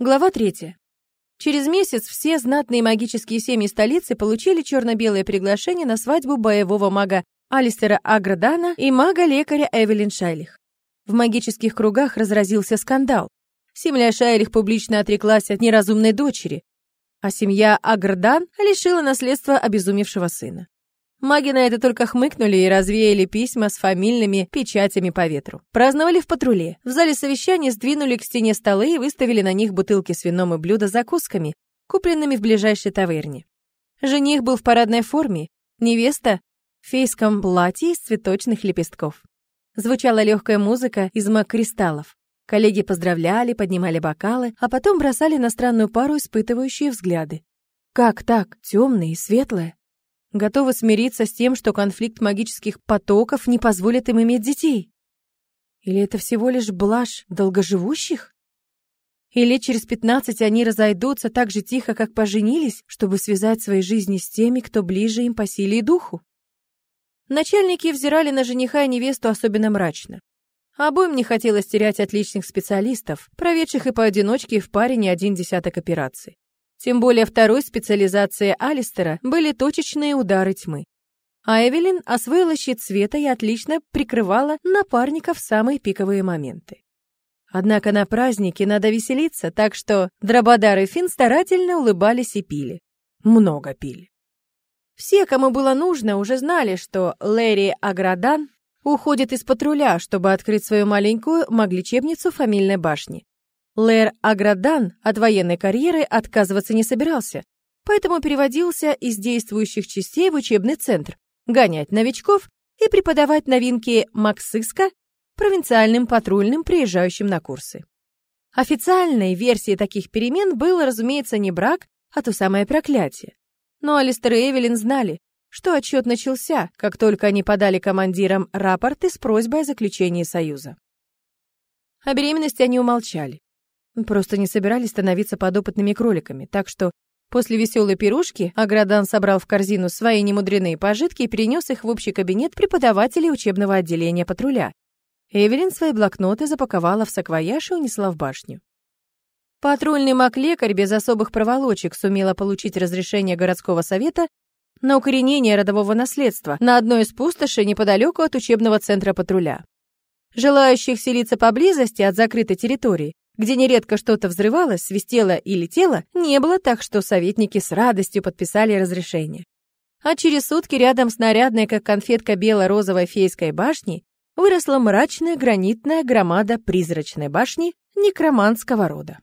Глава третья. Через месяц все знатные магические семьи столицы получили черно-белое приглашение на свадьбу боевого мага Алистера Аградана и мага-лекаря Эвелин Шайлих. В магических кругах разразился скандал. Семья Шайлих публично отреклась от неразумной дочери, а семья Аградан лишила наследства обезумевшего сына. Маги на это только хмыкнули и развеяли письма с фамильными печатями по ветру. Праздновали в патруле. В зале совещания сдвинули к стене столы и выставили на них бутылки с вином и блюда с закусками, купленными в ближайшей таверне. Жених был в парадной форме, невеста — в фейском платье из цветочных лепестков. Звучала легкая музыка из маг-кристаллов. Коллеги поздравляли, поднимали бокалы, а потом бросали на странную пару испытывающие взгляды. Как так, темное и светлое? Готовы смириться с тем, что конфликт магических потоков не позволит им иметь детей? Или это всего лишь блажь долгоживущих? Или через пятнадцать они разойдутся так же тихо, как поженились, чтобы связать свои жизни с теми, кто ближе им по силе и духу? Начальники взирали на жениха и невесту особенно мрачно. Обоим не хотелось терять отличных специалистов, проведших и поодиночке, и в паре не один десяток операций. Тем более второй специализацией Алистера были точечные удары тьмы. А Эвелин освоила щит света и отлично прикрывала напарников в самые пиковые моменты. Однако на празднике надо веселиться, так что Дрободар и Финн старательно улыбались и пили. Много пили. Все, кому было нужно, уже знали, что Лэри Аградан уходит из патруля, чтобы открыть свою маленькую магличебницу фамильной башни. Лэр Аградан от военной карьеры отказываться не собирался, поэтому переводился из действующих частей в учебный центр, гонять новичков и преподавать новинки Максыска провинциальным патрульным, приезжающим на курсы. Официальной версией таких перемен был, разумеется, не брак, а то самое проклятие. Но Алистер и Эвелин знали, что отчет начался, как только они подали командирам рапорты с просьбой о заключении союза. О беременности они умолчали. Просто не собирались становиться подопытными кроликами, так что после веселой пирушки Аградан собрал в корзину свои немудренные пожитки и перенес их в общий кабинет преподавателей учебного отделения патруля. Эвелин свои блокноты запаковала в саквояж и унесла в башню. Патрульный маг-лекарь без особых проволочек сумела получить разрешение городского совета на укоренение родового наследства на одной из пустошей неподалеку от учебного центра патруля. Желающих селиться поблизости от закрытой территории где нередко что-то взрывалось, свистело и летело, не было так, что советники с радостью подписали разрешение. А через сутки рядом с нарядной, как конфетка бело-розовой фейской башней, выросла мрачная гранитная громада призрачной башни некроманского рода.